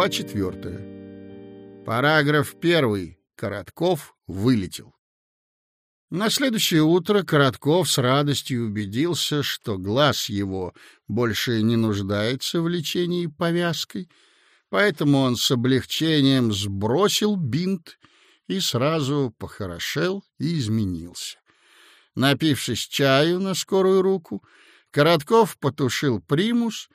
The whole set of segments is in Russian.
Глава четвертая. Параграф первый. Коротков вылетел. На следующее утро Коротков с радостью убедился, что глаз его больше не нуждается в лечении повязкой, поэтому он с облегчением сбросил бинт и сразу похорошел и изменился. Напившись чаю на скорую руку, Коротков потушил примус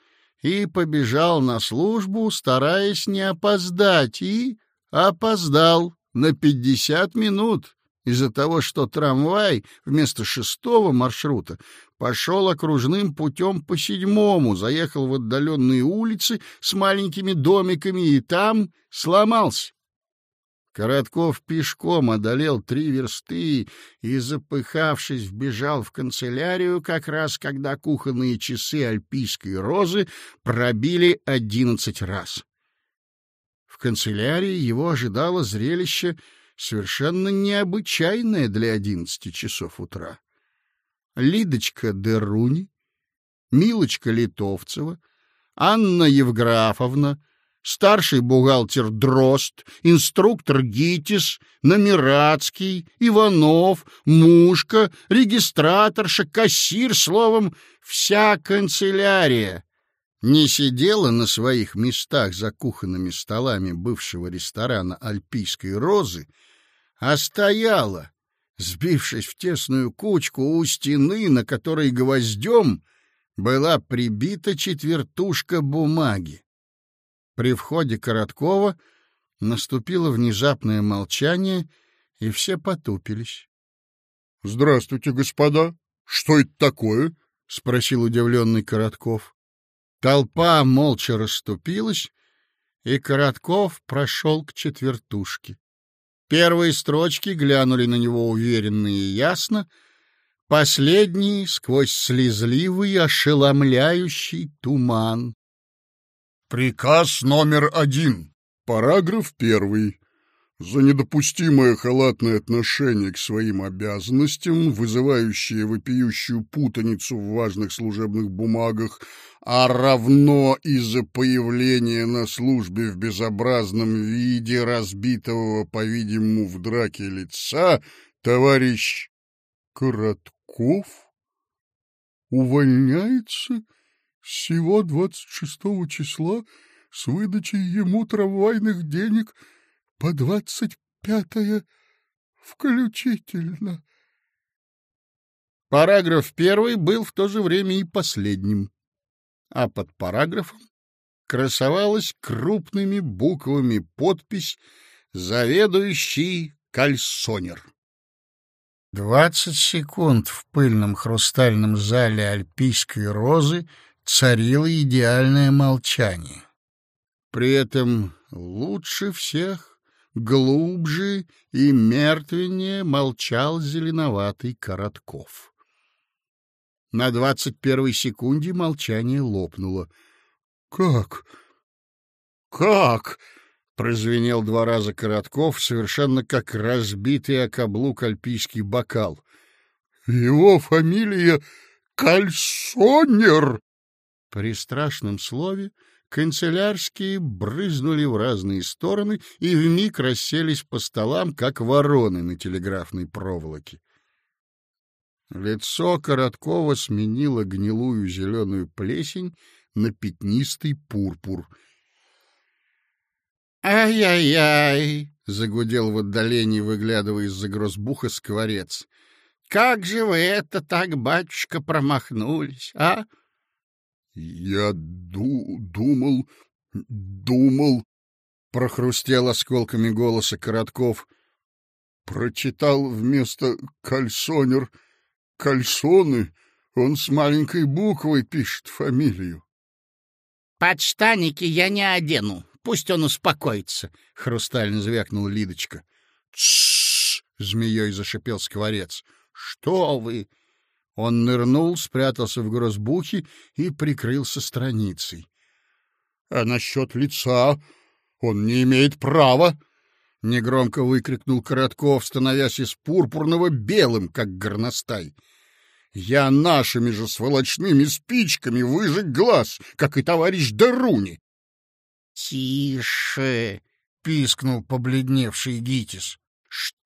и побежал на службу, стараясь не опоздать, и опоздал на пятьдесят минут из-за того, что трамвай вместо шестого маршрута пошел окружным путем по седьмому, заехал в отдаленные улицы с маленькими домиками и там сломался. Коротков пешком одолел три версты и, запыхавшись, вбежал в канцелярию, как раз когда кухонные часы альпийской розы пробили одиннадцать раз. В канцелярии его ожидало зрелище совершенно необычайное для одиннадцати часов утра. Лидочка Деруни, Милочка Литовцева, Анна Евграфовна — старший бухгалтер Дрозд, инструктор Гитис, Номерацкий, Иванов, Мушка, регистраторша, кассир, словом, вся канцелярия не сидела на своих местах за кухонными столами бывшего ресторана «Альпийской розы», а стояла, сбившись в тесную кучку у стены, на которой гвоздем была прибита четвертушка бумаги. При входе Короткова наступило внезапное молчание, и все потупились. — Здравствуйте, господа. Что это такое? — спросил удивленный Коротков. Толпа молча расступилась, и Коротков прошел к четвертушке. Первые строчки глянули на него уверенно и ясно, последние — сквозь слезливый, ошеломляющий туман. Приказ номер один. Параграф первый. За недопустимое халатное отношение к своим обязанностям, вызывающее вопиющую путаницу в важных служебных бумагах, а равно и за появление на службе в безобразном виде разбитого, по-видимому, в драке лица, товарищ Коротков увольняется всего 26 числа с выдачей ему трамвайных денег по 25 включительно. Параграф первый был в то же время и последним, а под параграфом красовалась крупными буквами подпись «Заведующий кальсонер». Двадцать секунд в пыльном хрустальном зале альпийской розы — царило идеальное молчание. При этом лучше всех, глубже и мертвеннее молчал зеленоватый Коротков. На двадцать первой секунде молчание лопнуло. — Как? Как? — прозвенел два раза Коротков, совершенно как разбитый о каблук альпийский бокал. — Его фамилия Кальсонер! При страшном слове канцелярские брызнули в разные стороны и вмиг расселись по столам, как вороны на телеграфной проволоке. Лицо Короткова сменило гнилую зеленую плесень на пятнистый пурпур. «Ай-яй-яй!» — загудел в отдалении, выглядывая из-за грозбуха скворец. «Как же вы это так, батюшка, промахнулись, а?» Я ду думал, думал, прохрустел осколками голоса Коротков. Прочитал вместо кальсонер кальсоны, он с маленькой буквой пишет фамилию. Подштаники я не одену, пусть он успокоится, хрустально звякнула Лидочка. Тссс! змеей зашипел скворец. Что вы? Он нырнул, спрятался в грозбухе и прикрылся страницей. — А насчет лица он не имеет права! — негромко выкрикнул Коротков, становясь из пурпурного белым, как горностай. — Я нашими же сволочными спичками выжег глаз, как и товарищ Даруни. Тише, пискнул побледневший Гитис.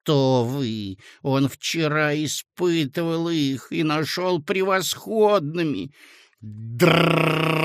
Что вы? Он вчера испытывал их и нашел превосходными. Дррррррр!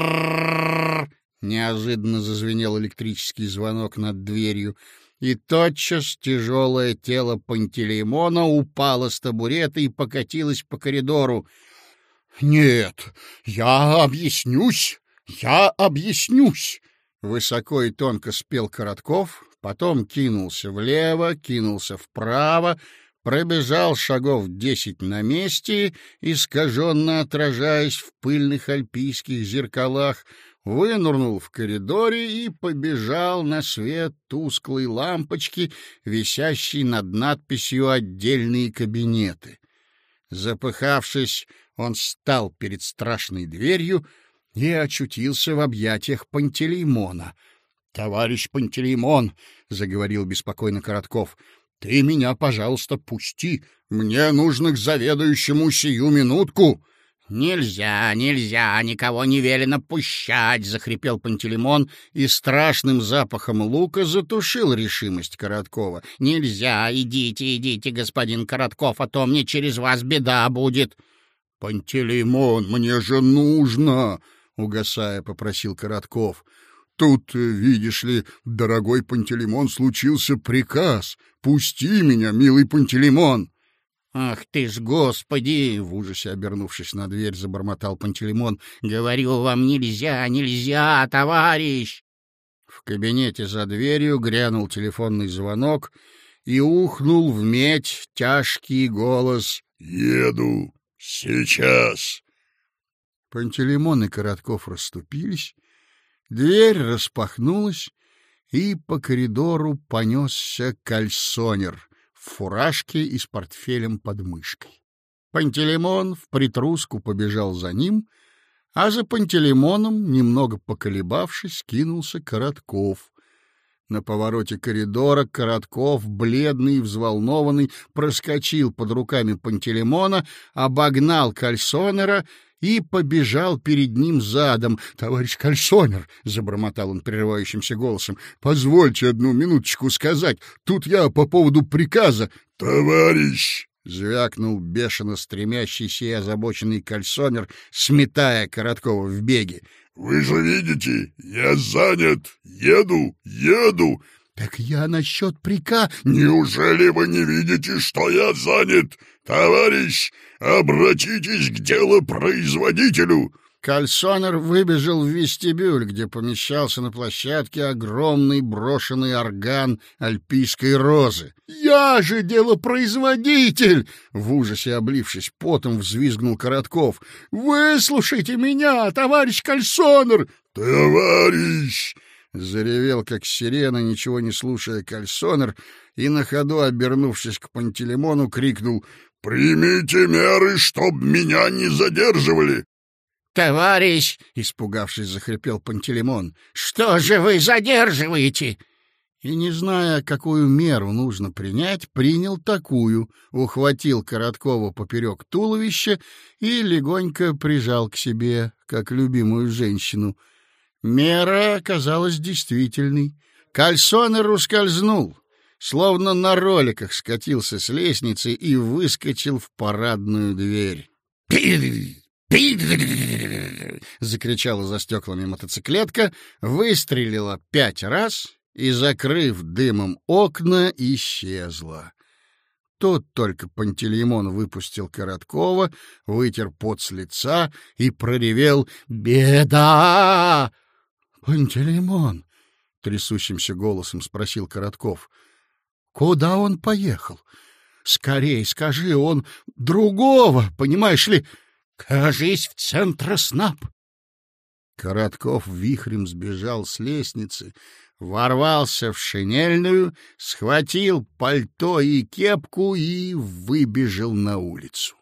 Неожиданно зазвенел электрический звонок над дверью, и тотчас тяжелое тело Пантелеймона упало с табурета и покатилось по коридору. — Нет, я объяснюсь, я объяснюсь! — высоко и тонко спел Коротков, потом кинулся влево, кинулся вправо, пробежал шагов десять на месте, искаженно отражаясь в пыльных альпийских зеркалах, вынурнул в коридоре и побежал на свет тусклой лампочки, висящей над надписью «Отдельные кабинеты». Запыхавшись, он встал перед страшной дверью и очутился в объятиях Пантелеймона. — Товарищ Пантелеймон, — заговорил беспокойно Коротков, — ты меня, пожалуйста, пусти. Мне нужно к заведующему сию минутку. «Нельзя, нельзя, никого не велено пущать!» — захрипел Пантелеймон и страшным запахом лука затушил решимость Короткова. «Нельзя, идите, идите, господин Коротков, а то мне через вас беда будет!» «Пантелеймон, мне же нужно!» — угасая, попросил Коротков. «Тут, видишь ли, дорогой Пантелеймон, случился приказ. Пусти меня, милый Пантелеймон!» «Ах ты ж, господи!» — в ужасе обернувшись на дверь, забормотал Пантелеймон. «Говорю вам, нельзя, нельзя, товарищ!» В кабинете за дверью грянул телефонный звонок и ухнул в медь тяжкий голос «Еду! Сейчас!» Пантелеймон и Коротков расступились, дверь распахнулась, и по коридору понесся кальсонер — в фуражке и с портфелем под мышкой. Пантелеймон в притруску побежал за ним, а за Пантелеймоном, немного поколебавшись, кинулся Коротков. На повороте коридора Коротков, бледный и взволнованный, проскочил под руками Пантелеймона, обогнал кальсонера и побежал перед ним задом. — Товарищ Кальсонер, — забормотал он прерывающимся голосом, — позвольте одну минуточку сказать. Тут я по поводу приказа. — Товарищ! — звякнул бешено стремящийся и озабоченный кальсонер, сметая Короткова в беге. — Вы же видите, я занят, еду, еду. — Так я насчет прика... — Неужели вы не видите, что я занят? Товарищ, обратитесь к делопроизводителю! Кальсонер выбежал в вестибюль, где помещался на площадке огромный брошенный орган альпийской розы. «Я же делопроизводитель!» В ужасе облившись потом, взвизгнул Коротков. «Выслушайте меня, товарищ Кальсонер!» «Товарищ!» Заревел, как сирена, ничего не слушая Кальсонер, и на ходу, обернувшись к Пантелеймону, крикнул «Примите меры, чтоб меня не задерживали!» «Товарищ!» — испугавшись, захрипел Пантелеймон. «Что же вы задерживаете?» И, не зная, какую меру нужно принять, принял такую, ухватил Короткова поперек туловища и легонько прижал к себе, как любимую женщину. Мера оказалась действительной. Кальсонер ускользнул, словно на роликах скатился с лестницы и выскочил в парадную дверь. Закричала за стеклами мотоциклетка, выстрелила пять раз и, закрыв дымом окна, исчезла. Тут только Пантелеймон выпустил Короткова, вытер пот с лица и проревел «Беда!» «Пантелеймон!» — трясущимся голосом спросил Коротков. «Куда он поехал? Скорей скажи, он другого, понимаешь ли...» Кажись, в центроснаб. Коротков вихрем сбежал с лестницы, ворвался в шинельную, схватил пальто и кепку и выбежал на улицу.